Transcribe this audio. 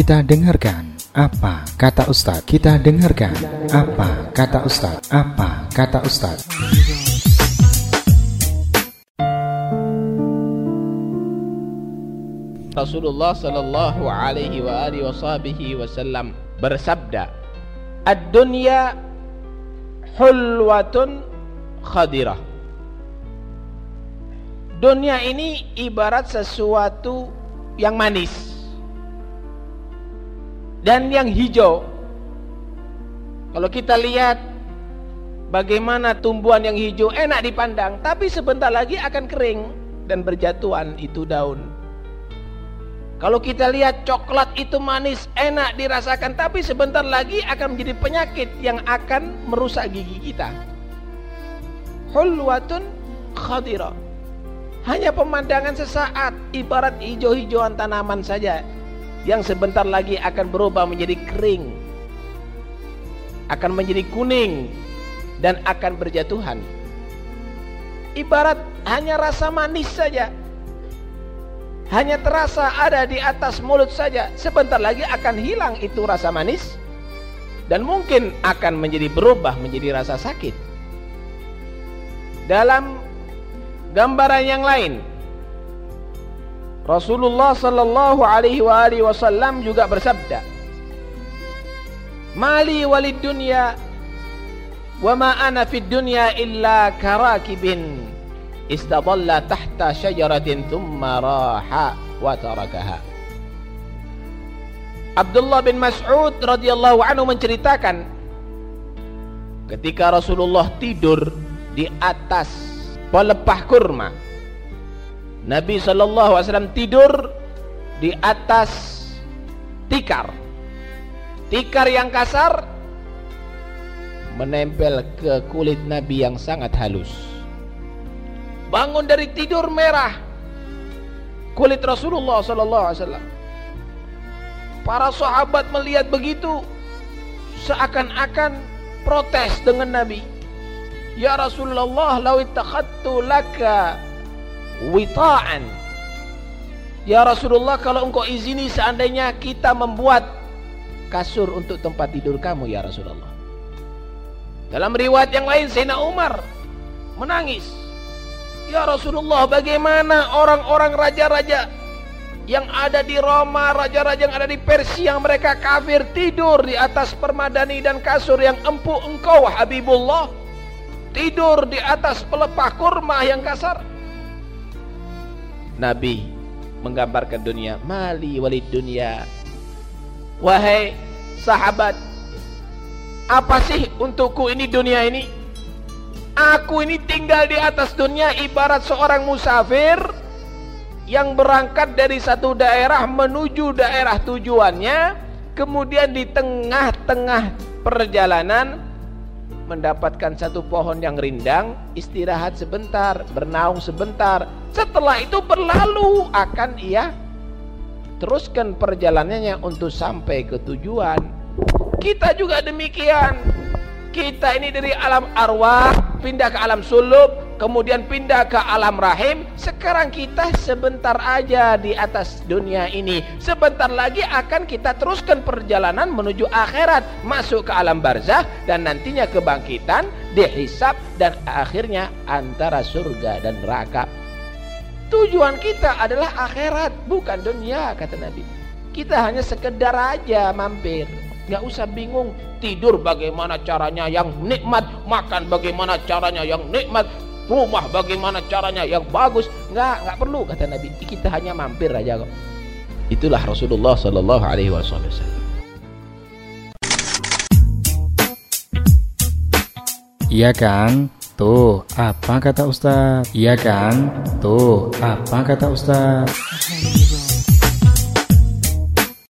Kita dengarkan apa kata Ustadz. Kita dengarkan apa kata Ustadz. Apa kata Ustadz. Rasulullah sallallahu alaihi wa alihi wasallam bersabda, "Ad-dunya hulwatun khadirah." Dunia ini ibarat sesuatu yang manis dan yang hijau. Kalau kita lihat bagaimana tumbuhan yang hijau enak dipandang, tapi sebentar lagi akan kering dan berjatuhan itu daun. Kalau kita lihat coklat itu manis, enak dirasakan, tapi sebentar lagi akan menjadi penyakit yang akan merusak gigi kita. Hulwatun khadira. Hanya pemandangan sesaat, ibarat hijau-hijauan tanaman saja yang sebentar lagi akan berubah menjadi kering akan menjadi kuning dan akan berjatuhan. Ibarat hanya rasa manis saja hanya terasa ada di atas mulut saja sebentar lagi akan hilang itu rasa manis dan mungkin akan menjadi berubah menjadi rasa sakit. Dalam gambaran yang lain Rasulullah sallallahu alaihi wa alihi wasallam juga bersabda Mali walid dunya wa ma ana fid dunya illa karakibin istadalla tahta syajaratin thumma raha wa tarakaha. Abdullah bin Mas'ud radhiyallahu anhu menceritakan ketika Rasulullah tidur di atas pelepah kurma Nabi SAW tidur di atas tikar. Tikar yang kasar menempel ke kulit Nabi yang sangat halus. Bangun dari tidur merah kulit Rasulullah SAW. Para sahabat melihat begitu seakan-akan protes dengan Nabi. Ya Rasulullah, lau ittakhadtu laka wita'an. Ya Rasulullah kalau engkau izini seandainya kita membuat kasur untuk tempat tidur kamu ya Rasulullah. Dalam riwayat yang lain Sayyidina Umar menangis. Ya Rasulullah bagaimana orang-orang raja-raja yang ada di Roma, raja-raja yang ada di Persia yang mereka kafir tidur di atas permadani dan kasur yang empuk engkau Habibullah? Tidur di atas pelepah kurma yang kasar Nabi menggambarkan dunia. Mali walid dunia. Wahai sahabat apa sih untukku ini dunia ini? Aku ini tinggal di atas dunia ibarat seorang musafir yang berangkat dari satu daerah menuju daerah tujuannya kemudian di tengah-tengah perjalanan mendapatkan satu pohon yang rindang, istirahat sebentar, bernaung sebentar. Setelah itu berlalu akan ia teruskan perjalanannya untuk sampai ke tujuan. Kita juga demikian. Kita ini dari alam arwah pindah ke alam sulub, kemudian pindah ke alam rahim. Sekarang kita sebentar aja di atas dunia ini. Sebentar lagi akan kita teruskan perjalanan menuju akhirat, masuk ke alam barzah dan nantinya kebangkitan, dihisap dan akhirnya antara surga dan neraka. Tujuan kita adalah akhirat, bukan dunia kata Nabi. Kita hanya sekedar aja mampir. Gak usah bingung tidur bagaimana caranya yang nikmat, makan bagaimana caranya yang nikmat, rumah bagaimana caranya yang bagus. Nggak, nggak perlu kata Nabi. Kita hanya mampir aja kok. Itulah Rasulullah Sallallahu Alaihi Wasallam. Iya kan? Tuh, apa kata Ustaz? Iya kan? Tuh, apa kata Ustaz?